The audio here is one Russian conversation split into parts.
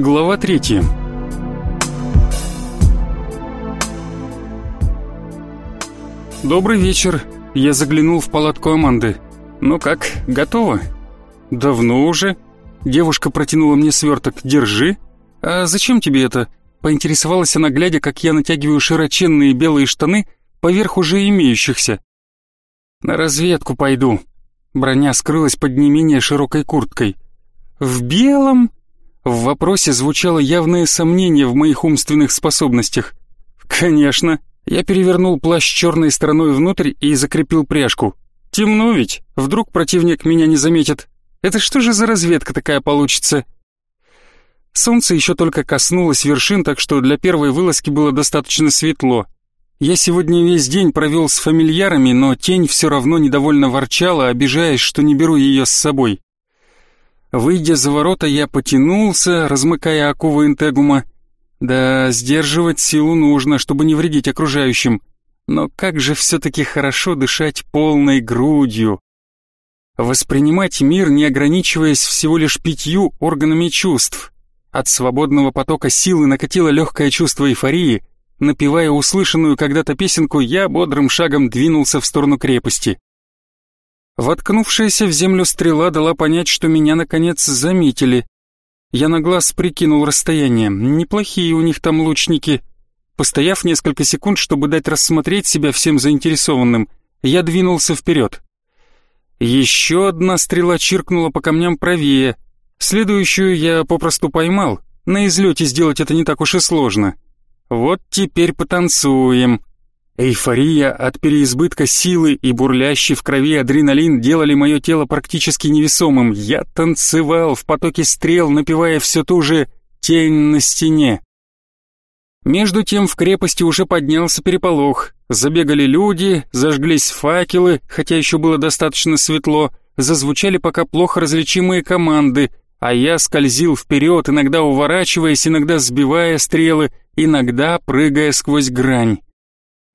Глава третья. Добрый вечер. Я заглянул в палатку Аманды. Ну как, готово? Давно уже. Девушка протянула мне сверток. Держи. А зачем тебе это? Поинтересовалась она, глядя, как я натягиваю широченные белые штаны поверх уже имеющихся. На разведку пойду. Броня скрылась под не менее широкой курткой. В белом? В вопросе звучало явное сомнение в моих умственных способностях. Конечно. Я перевернул плащ черной стороной внутрь и закрепил пряжку. Темно ведь, вдруг противник меня не заметит. Это что же за разведка такая получится? Солнце еще только коснулось вершин, так что для первой вылазки было достаточно светло. Я сегодня весь день провел с фамильярами, но тень все равно недовольно ворчала, обижаясь, что не беру ее с собой. Выйдя за ворота, я потянулся, размыкая оковы интегума, да, сдерживать силу нужно, чтобы не вредить окружающим. Но как же все-таки хорошо дышать полной грудью. Воспринимать мир, не ограничиваясь всего лишь пятью органами чувств. От свободного потока силы накатило легкое чувство эйфории. Напевая услышанную когда-то песенку, я бодрым шагом двинулся в сторону крепости. Воткнувшаяся в землю стрела дала понять, что меня наконец заметили. Я на глаз прикинул расстояние. Неплохие у них там лучники. Постояв несколько секунд, чтобы дать рассмотреть себя всем заинтересованным, я двинулся вперед. Еще одна стрела чиркнула по камням правее. Следующую я попросту поймал. На излете сделать это не так уж и сложно. Вот теперь потанцуем. Эйфория от переизбытка силы и бурлящий в крови адреналин делали мое тело практически невесомым. Я танцевал в потоке стрел, напевая все ту же «тень на стене». Между тем в крепости уже поднялся переполох. Забегали люди, зажглись факелы, хотя еще было достаточно светло, зазвучали пока плохо различимые команды, а я скользил вперед, иногда уворачиваясь, иногда сбивая стрелы, иногда прыгая сквозь грань.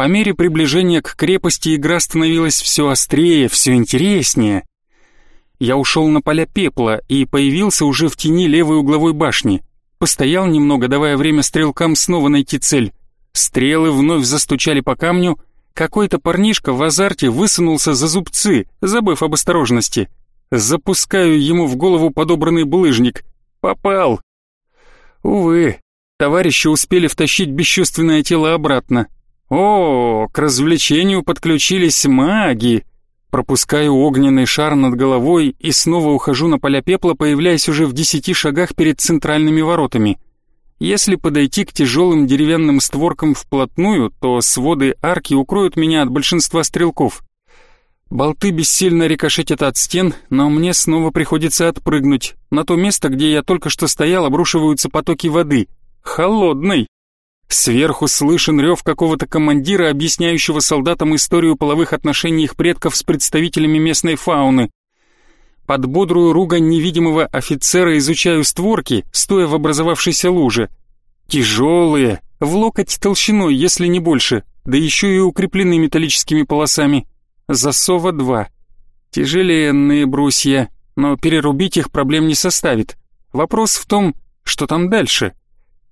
По мере приближения к крепости игра становилась все острее, все интереснее. Я ушел на поля пепла и появился уже в тени левой угловой башни. Постоял немного, давая время стрелкам снова найти цель. Стрелы вновь застучали по камню. Какой-то парнишка в азарте высунулся за зубцы, забыв об осторожности. Запускаю ему в голову подобранный булыжник. Попал. Увы, товарищи успели втащить бесчувственное тело обратно. О, к развлечению подключились маги. Пропускаю огненный шар над головой и снова ухожу на поля пепла, появляясь уже в десяти шагах перед центральными воротами. Если подойти к тяжелым деревянным створкам вплотную, то своды арки укроют меня от большинства стрелков. Болты бессильно рикошетят от стен, но мне снова приходится отпрыгнуть. На то место, где я только что стоял, обрушиваются потоки воды. Холодной. Сверху слышен рев какого-то командира, объясняющего солдатам историю половых отношений их предков с представителями местной фауны. Под бодрую ругань невидимого офицера изучаю створки, стоя в образовавшейся луже. Тяжелые, в локоть толщиной, если не больше, да еще и укреплены металлическими полосами. Засова два. Тяжеленные брусья, но перерубить их проблем не составит. Вопрос в том, что там дальше.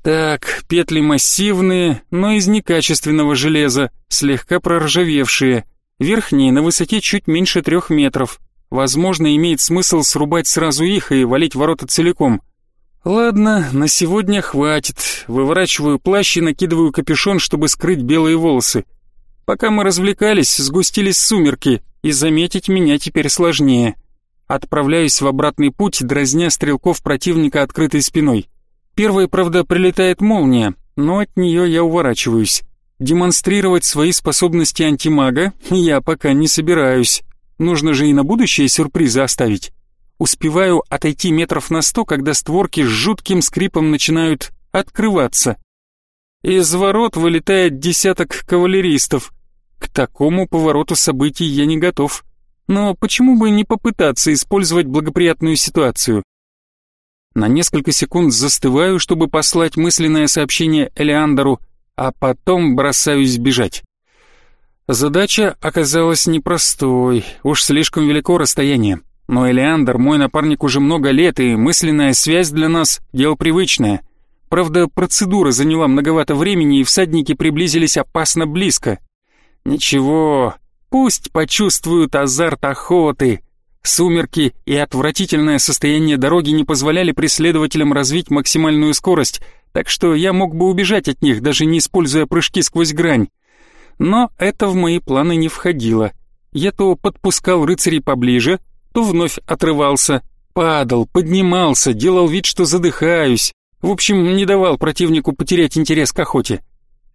Так, петли массивные, но из некачественного железа, слегка проржавевшие. Верхние на высоте чуть меньше трех метров. Возможно, имеет смысл срубать сразу их и валить ворота целиком. Ладно, на сегодня хватит. Выворачиваю плащ и накидываю капюшон, чтобы скрыть белые волосы. Пока мы развлекались, сгустились сумерки, и заметить меня теперь сложнее. Отправляюсь в обратный путь, дразня стрелков противника открытой спиной. Первой, правда, прилетает молния, но от нее я уворачиваюсь. Демонстрировать свои способности антимага я пока не собираюсь. Нужно же и на будущее сюрпризы оставить. Успеваю отойти метров на сто, когда створки с жутким скрипом начинают открываться. Из ворот вылетает десяток кавалеристов. К такому повороту событий я не готов. Но почему бы не попытаться использовать благоприятную ситуацию? На несколько секунд застываю, чтобы послать мысленное сообщение Элеандеру, а потом бросаюсь бежать. Задача оказалась непростой, уж слишком велико расстояние. Но Элеандр, мой напарник уже много лет, и мысленная связь для нас — дело привычное. Правда, процедура заняла многовато времени, и всадники приблизились опасно близко. Ничего, пусть почувствуют азарт охоты. Сумерки и отвратительное состояние дороги не позволяли преследователям развить максимальную скорость, так что я мог бы убежать от них, даже не используя прыжки сквозь грань. Но это в мои планы не входило. Я то подпускал рыцарей поближе, то вновь отрывался, падал, поднимался, делал вид, что задыхаюсь. В общем, не давал противнику потерять интерес к охоте.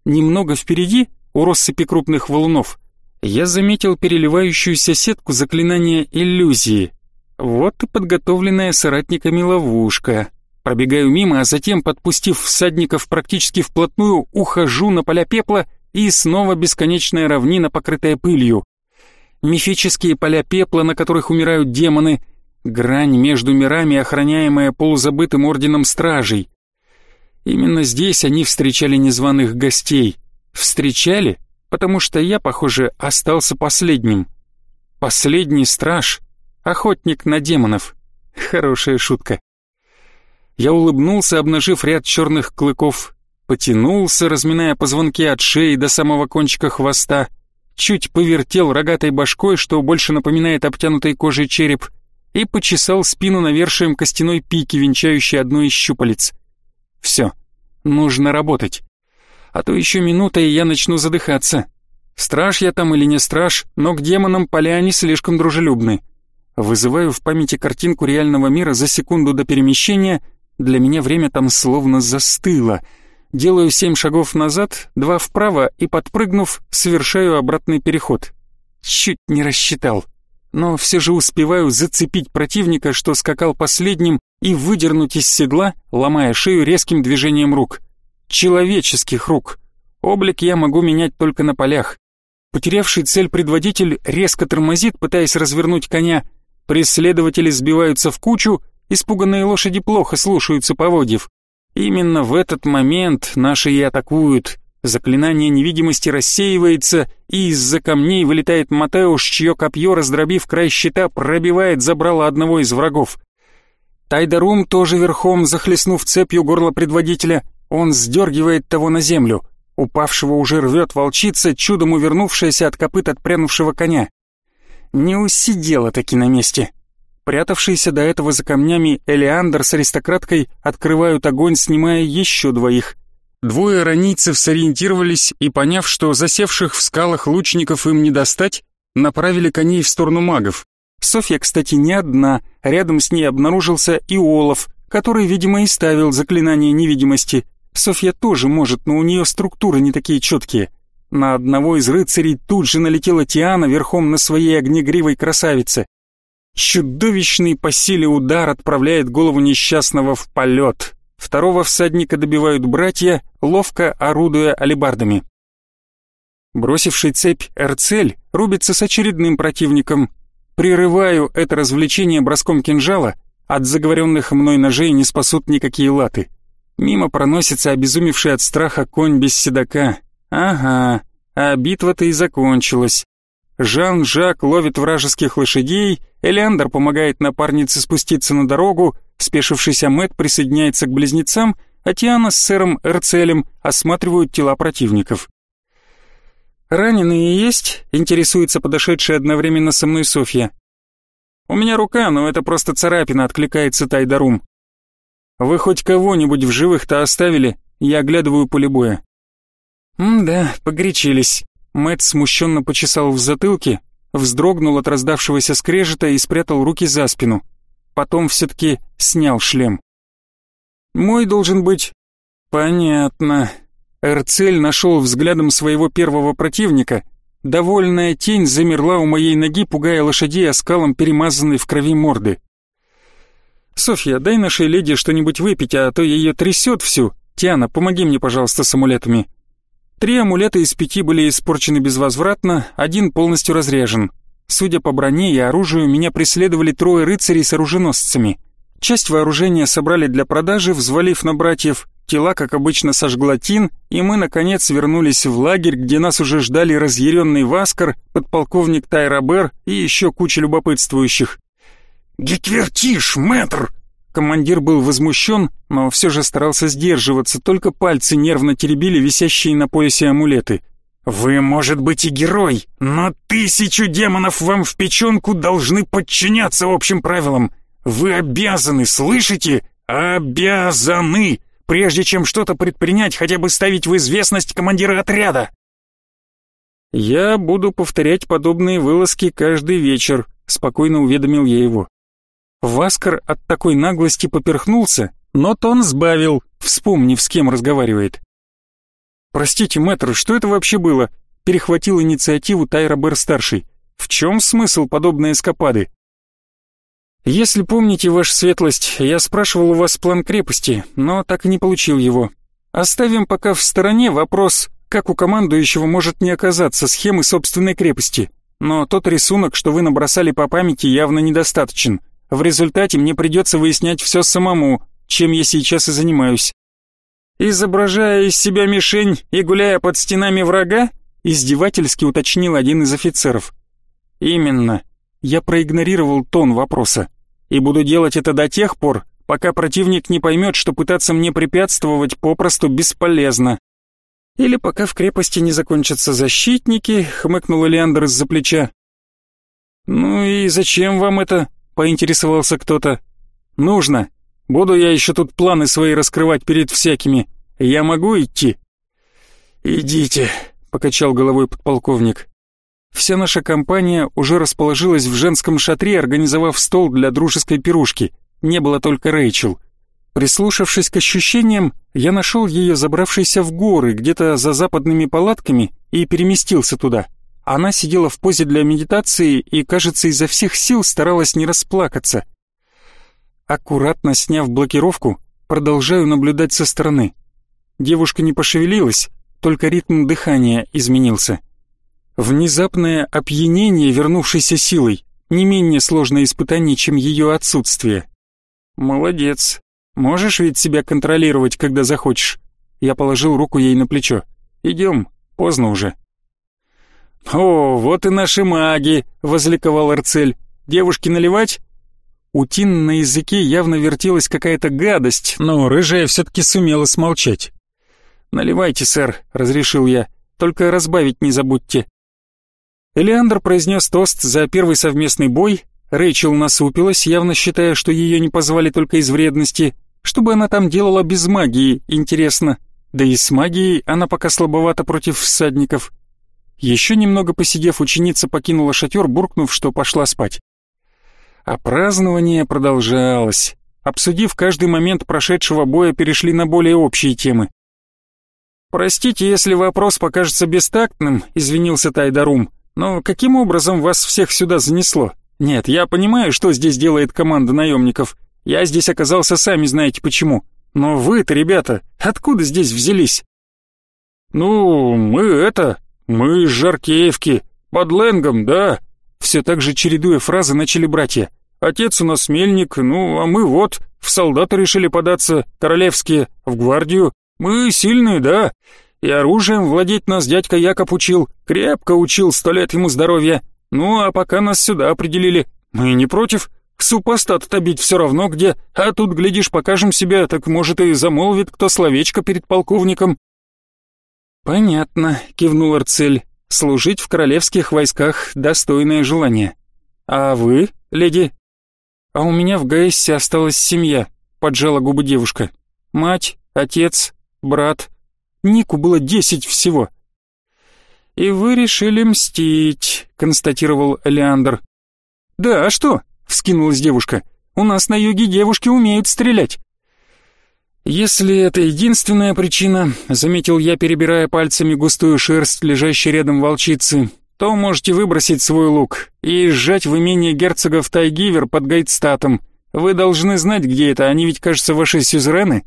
Немного впереди, у россыпи крупных валунов, я заметил переливающуюся сетку заклинания иллюзии. Вот и подготовленная соратниками ловушка. Пробегаю мимо, а затем, подпустив всадников практически вплотную, ухожу на поля пепла и снова бесконечная равнина, покрытая пылью мифические поля пепла, на которых умирают демоны, грань между мирами, охраняемая полузабытым орденом стражей. Именно здесь они встречали незваных гостей. Встречали, потому что я, похоже, остался последним. Последний страж, охотник на демонов. Хорошая шутка. Я улыбнулся, обнажив ряд черных клыков, потянулся, разминая позвонки от шеи до самого кончика хвоста — чуть повертел рогатой башкой, что больше напоминает обтянутой кожей череп, и почесал спину навершием костяной пики, венчающей одну из щупалец. Все, нужно работать. А то еще минута, и я начну задыхаться. Страж я там или не страж, но к демонам поляне слишком дружелюбны. Вызываю в памяти картинку реального мира за секунду до перемещения, для меня время там словно застыло — Делаю семь шагов назад, два вправо и, подпрыгнув, совершаю обратный переход. Чуть не рассчитал. Но все же успеваю зацепить противника, что скакал последним, и выдернуть из седла, ломая шею резким движением рук. Человеческих рук. Облик я могу менять только на полях. Потерявший цель предводитель резко тормозит, пытаясь развернуть коня. Преследователи сбиваются в кучу, испуганные лошади плохо слушаются поводьев. Именно в этот момент наши и атакуют. Заклинание невидимости рассеивается, и из-за камней вылетает Матеуш, чье копье, раздробив край щита, пробивает забрало одного из врагов. Тайдарум тоже верхом, захлестнув цепью горло предводителя, он сдергивает того на землю. Упавшего уже рвет волчица, чудом увернувшаяся от копыт отпрянувшего коня. Не усидела таки на месте. Прятавшиеся до этого за камнями Элеандр с аристократкой открывают огонь, снимая еще двоих. Двое ранийцев сориентировались и, поняв, что засевших в скалах лучников им не достать, направили коней в сторону магов. Софья, кстати, не одна, рядом с ней обнаружился и Олаф, который, видимо, и ставил заклинание невидимости. Софья тоже может, но у нее структуры не такие четкие. На одного из рыцарей тут же налетела Тиана верхом на своей огнегривой красавице. Чудовищный по силе удар отправляет голову несчастного в полет. Второго всадника добивают братья, ловко орудуя алебардами. Бросивший цепь Эрцель рубится с очередным противником. Прерываю это развлечение броском кинжала, от заговоренных мной ножей не спасут никакие латы. Мимо проносится обезумевший от страха конь без седока. Ага, а битва-то и закончилась. Жан-Жак ловит вражеских лошадей, Элеандр помогает напарнице спуститься на дорогу, спешившийся Мэт присоединяется к близнецам, а Тиана с сэром Эрцелем осматривают тела противников. «Раненые есть?» — интересуется подошедшая одновременно со мной Софья. «У меня рука, но это просто царапина», — откликается Тайдарум. «Вы хоть кого-нибудь в живых-то оставили?» Я оглядываю поле боя. «М-да, погорячились». Мэт смущенно почесал в затылке, вздрогнул от раздавшегося скрежета и спрятал руки за спину. Потом все-таки снял шлем. «Мой должен быть...» «Понятно». Эрцель нашел взглядом своего первого противника. Довольная тень замерла у моей ноги, пугая лошадей оскалом перемазанной в крови морды. «Софья, дай нашей леди что-нибудь выпить, а то ее трясет всю. Тиана, помоги мне, пожалуйста, с амулетами». Три амулета из пяти были испорчены безвозвратно, один полностью разрежен. Судя по броне и оружию, меня преследовали трое рыцарей с оруженосцами. Часть вооружения собрали для продажи, взвалив на братьев. Тела, как обычно, сожгла Тин, и мы, наконец, вернулись в лагерь, где нас уже ждали разъяренный Васкар, подполковник Тайрабер и еще куча любопытствующих. Геквертиш, мэтр!» Командир был возмущен, но все же старался сдерживаться, только пальцы нервно теребили висящие на поясе амулеты. «Вы, может быть, и герой, но тысячу демонов вам в печенку должны подчиняться общим правилам. Вы обязаны, слышите? Обязаны, прежде чем что-то предпринять, хотя бы ставить в известность командира отряда». «Я буду повторять подобные вылазки каждый вечер», — спокойно уведомил я его. Васкар от такой наглости поперхнулся, но тон сбавил, вспомнив, с кем разговаривает. «Простите, мэтр, что это вообще было?» Перехватил инициативу Тайра Бэр-старший. «В чем смысл подобной эскапады?» «Если помните, ваша светлость, я спрашивал у вас план крепости, но так и не получил его. Оставим пока в стороне вопрос, как у командующего может не оказаться схемы собственной крепости. Но тот рисунок, что вы набросали по памяти, явно недостаточен. В результате мне придется выяснять все самому, чем я сейчас и занимаюсь. Изображая из себя мишень и гуляя под стенами врага, издевательски уточнил один из офицеров. Именно. Я проигнорировал тон вопроса. И буду делать это до тех пор, пока противник не поймет, что пытаться мне препятствовать попросту бесполезно. Или пока в крепости не закончатся защитники, хмыкнул Элеандр из-за плеча. Ну и зачем вам это? Поинтересовался кто-то. «Нужно. Буду я еще тут планы свои раскрывать перед всякими. Я могу идти?» «Идите», — покачал головой подполковник. Вся наша компания уже расположилась в женском шатре, организовав стол для дружеской пирушки. Не было только Рэйчел. Прислушавшись к ощущениям, я нашел ее забравшейся в горы, где-то за западными палатками, и переместился туда. Она сидела в позе для медитации и, кажется, изо всех сил старалась не расплакаться. Аккуратно сняв блокировку, продолжаю наблюдать со стороны. Девушка не пошевелилась, только ритм дыхания изменился. Внезапное опьянение вернувшейся силой не менее сложное испытание, чем ее отсутствие. «Молодец. Можешь ведь себя контролировать, когда захочешь?» Я положил руку ей на плечо. «Идем, поздно уже». «О, вот и наши маги!» — возликовал Арцель. «Девушке наливать?» У Тин на языке явно вертелась какая-то гадость, но рыжая все-таки сумела смолчать. «Наливайте, сэр», — разрешил я, — «только разбавить не забудьте». Элеандр произнес тост за первый совместный бой, Рэйчел насупилась, явно считая, что ее не позвали только из вредности. Что бы она там делала без магии, интересно. Да и с магией она пока слабовата против всадников. Еще немного посидев, ученица покинула шатер, буркнув, что пошла спать. А празднование продолжалось. Обсудив каждый момент прошедшего боя, перешли на более общие темы. «Простите, если вопрос покажется бестактным», — извинился Тайдарум, «но каким образом вас всех сюда занесло? Нет, я понимаю, что здесь делает команда наемников. Я здесь оказался, сами знаете почему. Но вы-то, ребята, откуда здесь взялись?» «Ну, мы это...» «Мы из Жаркеевки, под Ленгом, да?» Все так же чередуя фразы начали братья. «Отец у нас мельник, ну, а мы вот, в солдаты решили податься, королевские, в гвардию. Мы сильные, да? И оружием владеть нас дядька Якоб учил, крепко учил, сто лет ему здоровья. Ну, а пока нас сюда определили, мы не против. Супостат бить все равно где, а тут, глядишь, покажем себя, так может и замолвит кто словечко перед полковником. «Понятно», — кивнул Арцель. «Служить в королевских войсках — достойное желание. А вы, леди?» «А у меня в Гаэссе осталась семья», — поджала губы девушка. «Мать, отец, брат. Нику было десять всего». «И вы решили мстить», — констатировал Леандр. «Да, а что?» — вскинулась девушка. «У нас на юге девушки умеют стрелять. «Если это единственная причина», — заметил я, перебирая пальцами густую шерсть, лежащей рядом волчицы, «то можете выбросить свой лук и сжать в имение герцогов Тайгивер под Гайтстатом. Вы должны знать, где это, они ведь, кажется, ваши сюзерены».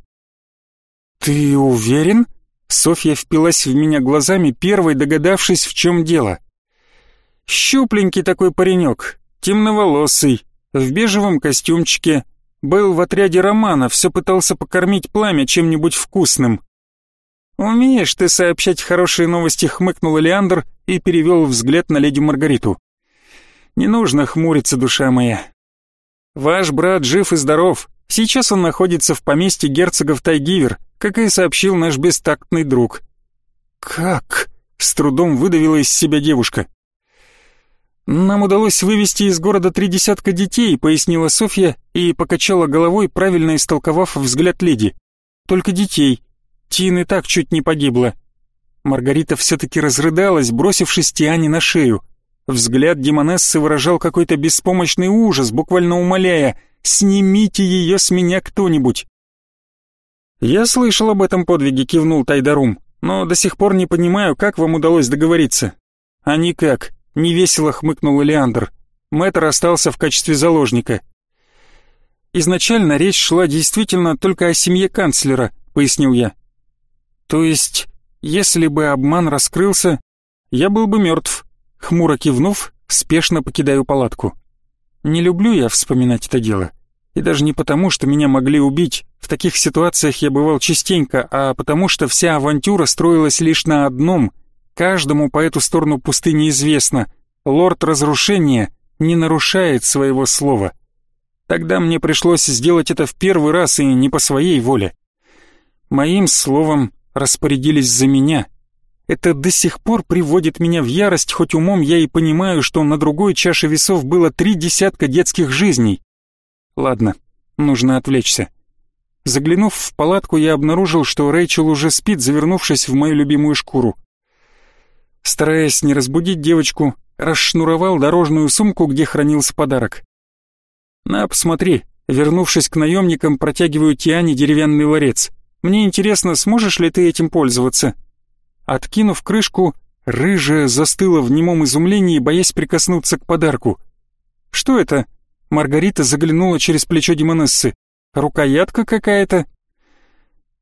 «Ты уверен?» Софья впилась в меня глазами, первой догадавшись, в чем дело. «Щупленький такой паренек, темноволосый, в бежевом костюмчике, был в отряде Романа, все пытался покормить пламя чем-нибудь вкусным. «Умеешь ты сообщать хорошие новости», — хмыкнул Леандр и перевел взгляд на леди Маргариту. «Не нужно хмуриться, душа моя. Ваш брат жив и здоров. Сейчас он находится в поместье герцогов Тайгивер, как и сообщил наш бестактный друг». «Как?» — с трудом выдавила из себя девушка. «Нам удалось вывести из города три десятка детей», — пояснила Софья и покачала головой, правильно истолковав взгляд леди. «Только детей. Тин и так чуть не погибла». Маргарита все-таки разрыдалась, бросившись Тиане на шею. Взгляд Демонессы выражал какой-то беспомощный ужас, буквально умоляя «Снимите ее с меня кто-нибудь!» «Я слышал об этом подвиге», — кивнул Тайдарум, «но до сих пор не понимаю, как вам удалось договориться». «А никак», — невесело хмыкнул Элеандр. Мэтр остался в качестве заложника. «Изначально речь шла действительно только о семье канцлера», — пояснил я. «То есть, если бы обман раскрылся, я был бы мертв», Хмуро кивнув, спешно покидаю палатку. Не люблю я вспоминать это дело. И даже не потому, что меня могли убить, в таких ситуациях я бывал частенько, а потому что вся авантюра строилась лишь на одном. Каждому по эту сторону пустыни известно. Лорд Разрушения не нарушает своего слова. Тогда мне пришлось сделать это в первый раз и не по своей воле. Моим словом распорядились за меня — это до сих пор приводит меня в ярость, хоть умом я и понимаю, что на другой чаше весов было три десятка детских жизней. Ладно, нужно отвлечься. Заглянув в палатку, я обнаружил, что Рэйчел уже спит, завернувшись в мою любимую шкуру. Стараясь не разбудить девочку, расшнуровал дорожную сумку, где хранился подарок. «На, посмотри», вернувшись к наемникам, протягиваю Тиане деревянный ларец. «Мне интересно, сможешь ли ты этим пользоваться?» Откинув крышку, рыжая застыла в немом изумлении, боясь прикоснуться к подарку. «Что это?» Маргарита заглянула через плечо Демонессы. «Рукоятка какая-то?»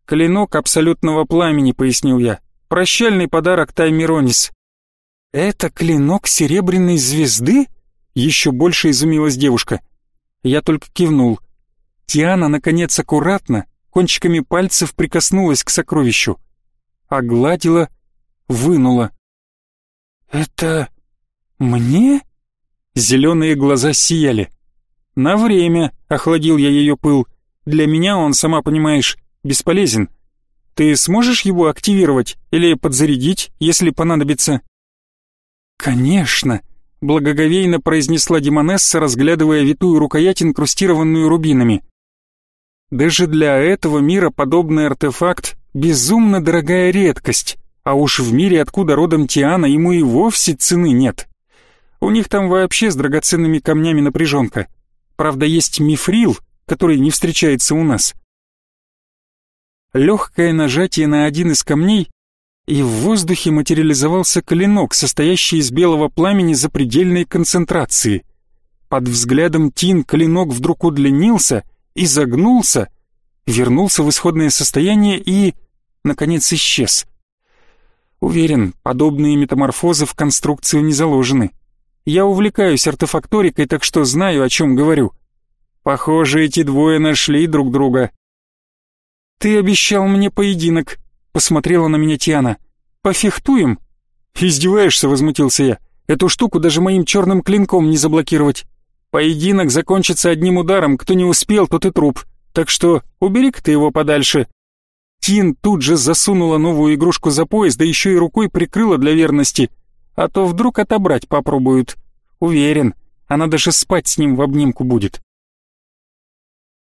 «Клинок абсолютного пламени», — пояснил я. «Прощальный подарок Таймиронис». «Это клинок серебряной звезды?» Еще больше изумилась девушка. Я только кивнул. Тиана, наконец, аккуратно, кончиками пальцев прикоснулась к сокровищу огладила, вынула. «Это мне?» Зеленые глаза сияли. «На время», — охладил я ее пыл. «Для меня он, сама понимаешь, бесполезен. Ты сможешь его активировать или подзарядить, если понадобится?» «Конечно», — благоговейно произнесла Демонесса, разглядывая витую рукоять, инкрустированную рубинами. «Даже для этого мира подобный артефакт Безумно дорогая редкость, а уж в мире, откуда родом Тиана, ему и вовсе цены нет. У них там вообще с драгоценными камнями напряженка. Правда, есть мифрил, который не встречается у нас. Легкое нажатие на один из камней, и в воздухе материализовался клинок, состоящий из белого пламени запредельной концентрации. Под взглядом Тин клинок вдруг удлинился, изогнулся, вернулся в исходное состояние и наконец исчез. Уверен, подобные метаморфозы в конструкцию не заложены. Я увлекаюсь артефакторикой, так что знаю, о чем говорю. Похоже, эти двое нашли друг друга. «Ты обещал мне поединок», — посмотрела на меня Тиана. «Пофехтуем?» «Издеваешься?» — возмутился я. «Эту штуку даже моим черным клинком не заблокировать. Поединок закончится одним ударом, кто не успел, тот и труп. Так что убери-ка ты его подальше». Тин тут же засунула новую игрушку за пояс, да еще и рукой прикрыла для верности. А то вдруг отобрать попробуют. Уверен, она даже спать с ним в обнимку будет.